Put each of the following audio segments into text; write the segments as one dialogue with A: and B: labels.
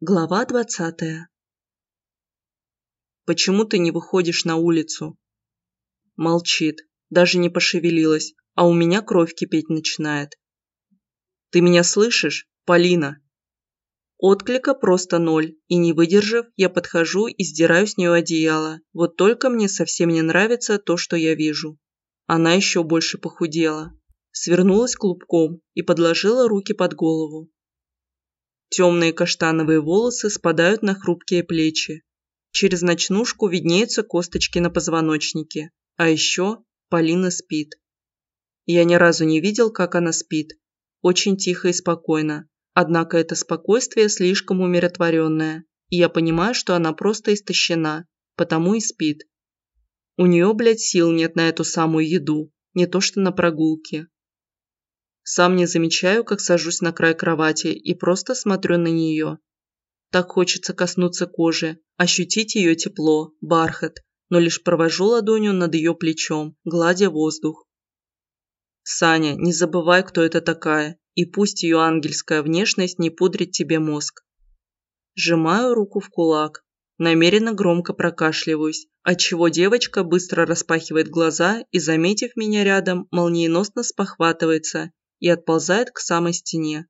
A: Глава двадцатая. «Почему ты не выходишь на улицу?» Молчит, даже не пошевелилась, а у меня кровь кипеть начинает. «Ты меня слышишь, Полина?» Отклика просто ноль, и не выдержав, я подхожу и сдираю с нее одеяло. Вот только мне совсем не нравится то, что я вижу. Она еще больше похудела. Свернулась клубком и подложила руки под голову. Темные каштановые волосы спадают на хрупкие плечи. Через ночнушку виднеются косточки на позвоночнике. А еще Полина спит. Я ни разу не видел, как она спит. Очень тихо и спокойно. Однако это спокойствие слишком умиротворенное. И я понимаю, что она просто истощена, потому и спит. У нее, блядь, сил нет на эту самую еду, не то что на прогулке. Сам не замечаю, как сажусь на край кровати и просто смотрю на нее. Так хочется коснуться кожи, ощутить ее тепло, бархат, но лишь провожу ладонью над ее плечом, гладя воздух. Саня, не забывай, кто это такая, и пусть ее ангельская внешность не пудрит тебе мозг. Сжимаю руку в кулак, намеренно громко прокашливаюсь, отчего девочка быстро распахивает глаза и, заметив меня рядом, молниеносно спохватывается и отползает к самой стене.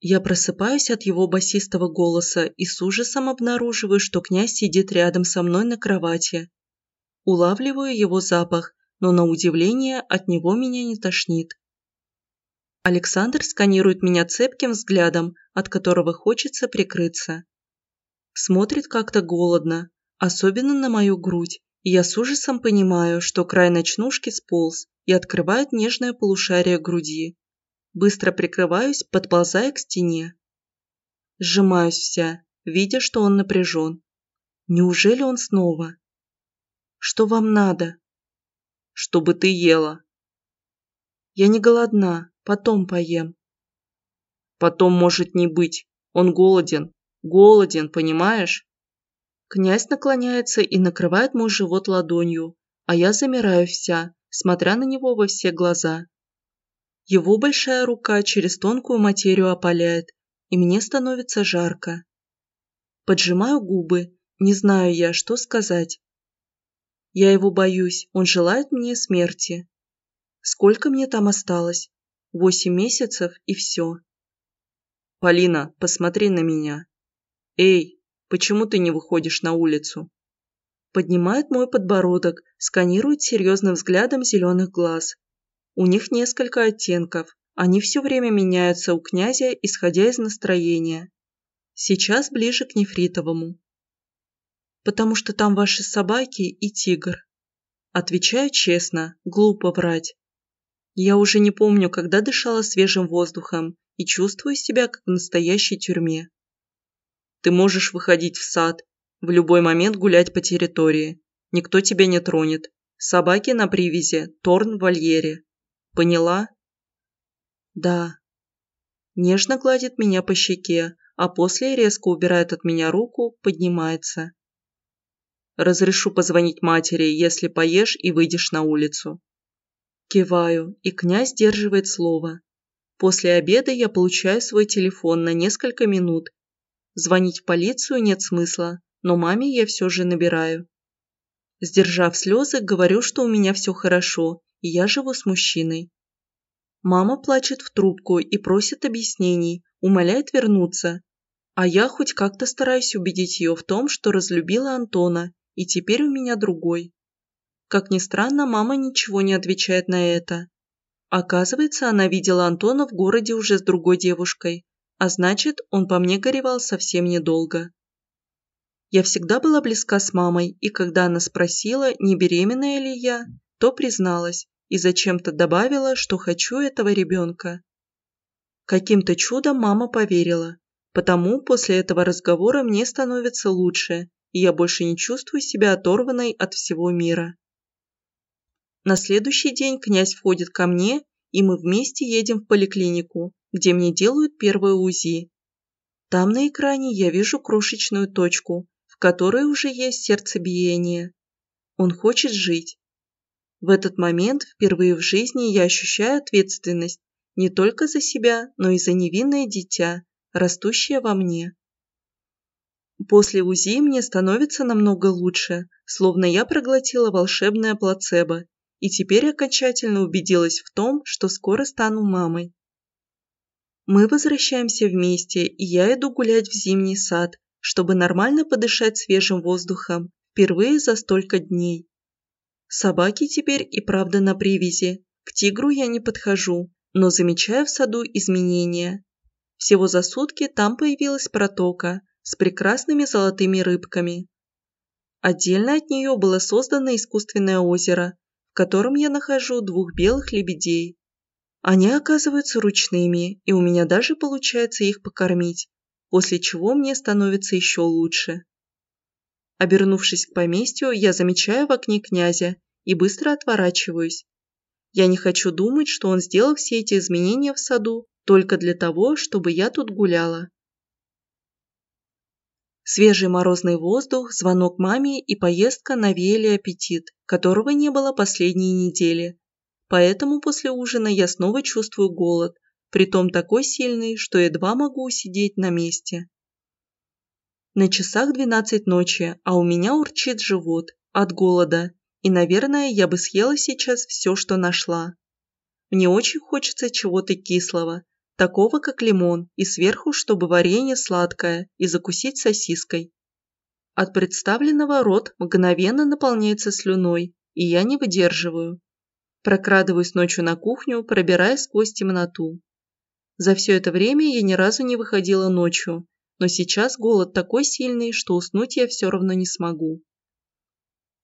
A: Я просыпаюсь от его басистого голоса и с ужасом обнаруживаю, что князь сидит рядом со мной на кровати. Улавливаю его запах, но на удивление от него меня не тошнит. Александр сканирует меня цепким взглядом, от которого хочется прикрыться. Смотрит как-то голодно, особенно на мою грудь, я с ужасом понимаю, что край ночнушки сполз и открывает нежное полушарие груди. Быстро прикрываюсь, подползая к стене. Сжимаюсь вся, видя, что он напряжен. Неужели он снова? Что вам надо? Чтобы ты ела. Я не голодна, потом поем. Потом может не быть. Он голоден. Голоден, понимаешь? Князь наклоняется и накрывает мой живот ладонью, а я замираю вся, смотря на него во все глаза. Его большая рука через тонкую материю опаляет, и мне становится жарко. Поджимаю губы, не знаю я, что сказать. Я его боюсь, он желает мне смерти. Сколько мне там осталось? Восемь месяцев и все. Полина, посмотри на меня. Эй, Почему ты не выходишь на улицу?» Поднимает мой подбородок, сканирует серьезным взглядом зеленых глаз. У них несколько оттенков, они все время меняются у князя, исходя из настроения. Сейчас ближе к нефритовому. «Потому что там ваши собаки и тигр». Отвечаю честно, глупо врать. Я уже не помню, когда дышала свежим воздухом и чувствую себя как в настоящей тюрьме. Ты можешь выходить в сад, в любой момент гулять по территории. Никто тебя не тронет. Собаки на привязи, Торн в вольере. Поняла? Да. Нежно гладит меня по щеке, а после резко убирает от меня руку, поднимается. Разрешу позвонить матери, если поешь и выйдешь на улицу. Киваю, и князь сдерживает слово. После обеда я получаю свой телефон на несколько минут Звонить в полицию нет смысла, но маме я все же набираю. Сдержав слезы, говорю, что у меня все хорошо, и я живу с мужчиной. Мама плачет в трубку и просит объяснений, умоляет вернуться. А я хоть как-то стараюсь убедить ее в том, что разлюбила Антона, и теперь у меня другой. Как ни странно, мама ничего не отвечает на это. Оказывается, она видела Антона в городе уже с другой девушкой, а значит, он по мне горевал совсем недолго. Я всегда была близка с мамой, и когда она спросила, не беременная ли я, то призналась и зачем-то добавила, что хочу этого ребенка. Каким-то чудом мама поверила, потому после этого разговора мне становится лучше, и я больше не чувствую себя оторванной от всего мира. На следующий день князь входит ко мне, и мы вместе едем в поликлинику, где мне делают первое УЗИ. Там на экране я вижу крошечную точку, в которой уже есть сердцебиение. Он хочет жить. В этот момент впервые в жизни я ощущаю ответственность не только за себя, но и за невинное дитя, растущее во мне. После УЗИ мне становится намного лучше, словно я проглотила волшебное плацебо, и теперь окончательно убедилась в том, что скоро стану мамой. Мы возвращаемся вместе, и я иду гулять в зимний сад, чтобы нормально подышать свежим воздухом, впервые за столько дней. Собаки теперь и правда на привязи, к тигру я не подхожу, но замечаю в саду изменения. Всего за сутки там появилась протока с прекрасными золотыми рыбками. Отдельно от нее было создано искусственное озеро, в котором я нахожу двух белых лебедей. Они оказываются ручными, и у меня даже получается их покормить, после чего мне становится еще лучше. Обернувшись к поместью, я замечаю в окне князя и быстро отворачиваюсь. Я не хочу думать, что он сделал все эти изменения в саду только для того, чтобы я тут гуляла. Свежий морозный воздух, звонок маме и поездка навеяли аппетит, которого не было последние недели. Поэтому после ужина я снова чувствую голод, притом такой сильный, что едва могу сидеть на месте. На часах 12 ночи, а у меня урчит живот от голода и, наверное, я бы съела сейчас все, что нашла. Мне очень хочется чего-то кислого, такого как лимон, и сверху, чтобы варенье сладкое, и закусить сосиской. От представленного рот мгновенно наполняется слюной, и я не выдерживаю. Прокрадываюсь ночью на кухню, пробирая сквозь темноту. За все это время я ни разу не выходила ночью, но сейчас голод такой сильный, что уснуть я все равно не смогу.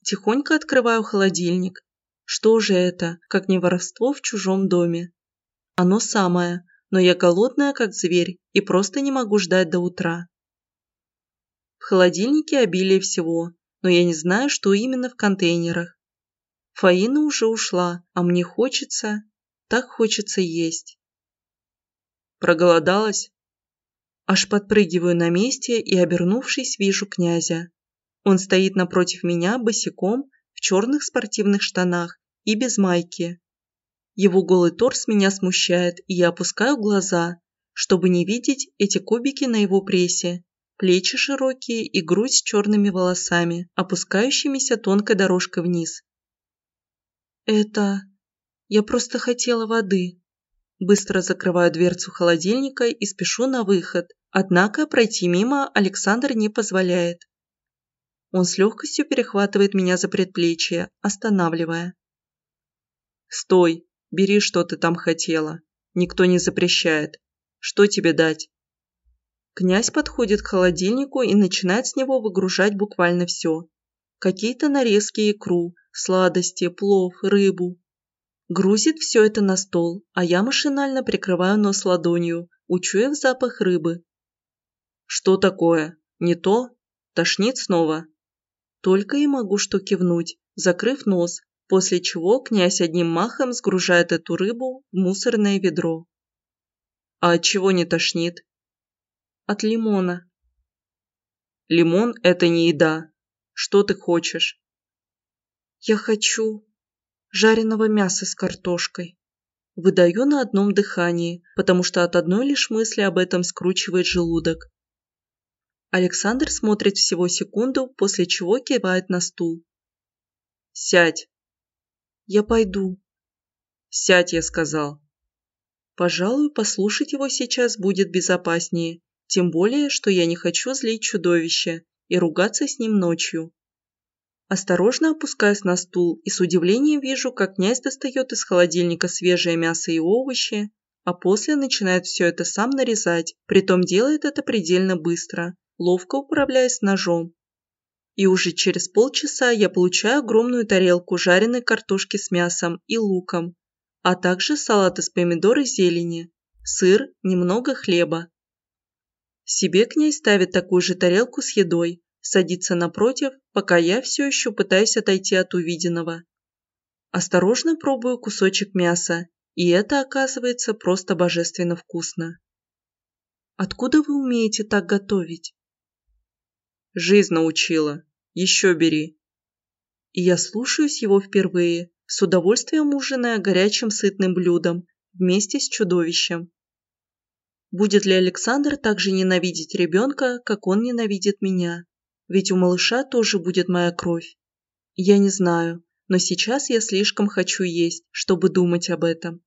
A: Тихонько открываю холодильник. Что же это, как не воровство в чужом доме? Оно самое, но я голодная, как зверь, и просто не могу ждать до утра. В холодильнике обилие всего, но я не знаю, что именно в контейнерах. Фаина уже ушла, а мне хочется, так хочется есть. Проголодалась? Аж подпрыгиваю на месте и, обернувшись, вижу князя. Он стоит напротив меня босиком, в черных спортивных штанах и без майки. Его голый торс меня смущает, и я опускаю глаза, чтобы не видеть эти кубики на его прессе, плечи широкие и грудь с черными волосами, опускающимися тонкой дорожкой вниз. «Это... я просто хотела воды». Быстро закрываю дверцу холодильника и спешу на выход, однако пройти мимо Александр не позволяет. Он с легкостью перехватывает меня за предплечье, останавливая. «Стой! Бери, что ты там хотела. Никто не запрещает. Что тебе дать?» Князь подходит к холодильнику и начинает с него выгружать буквально все. Какие-то нарезки икру, сладости, плов, рыбу. Грузит все это на стол, а я машинально прикрываю нос ладонью, учуяв запах рыбы. «Что такое? Не то? Тошнит снова?» Только и могу что кивнуть, закрыв нос, после чего князь одним махом сгружает эту рыбу в мусорное ведро. А от чего не тошнит? От лимона. Лимон – это не еда. Что ты хочешь? Я хочу жареного мяса с картошкой. Выдаю на одном дыхании, потому что от одной лишь мысли об этом скручивает желудок. Александр смотрит всего секунду, после чего кивает на стул. «Сядь!» «Я пойду». «Сядь», я сказал. Пожалуй, послушать его сейчас будет безопаснее, тем более, что я не хочу злить чудовище и ругаться с ним ночью. Осторожно опускаюсь на стул и с удивлением вижу, как князь достает из холодильника свежее мясо и овощи, а после начинает все это сам нарезать, притом делает это предельно быстро, ловко управляясь ножом. И уже через полчаса я получаю огромную тарелку жареной картошки с мясом и луком, а также салат из помидор и зелени, сыр, немного хлеба. Себе князь ставит такую же тарелку с едой, садится напротив, пока я все еще пытаюсь отойти от увиденного. Осторожно пробую кусочек мяса, и это оказывается просто божественно вкусно. Откуда вы умеете так готовить? Жизнь научила. Еще бери. И я слушаюсь его впервые, с удовольствием ужиная горячим сытным блюдом, вместе с чудовищем. Будет ли Александр также ненавидеть ребенка, как он ненавидит меня? Ведь у малыша тоже будет моя кровь. Я не знаю, но сейчас я слишком хочу есть, чтобы думать об этом.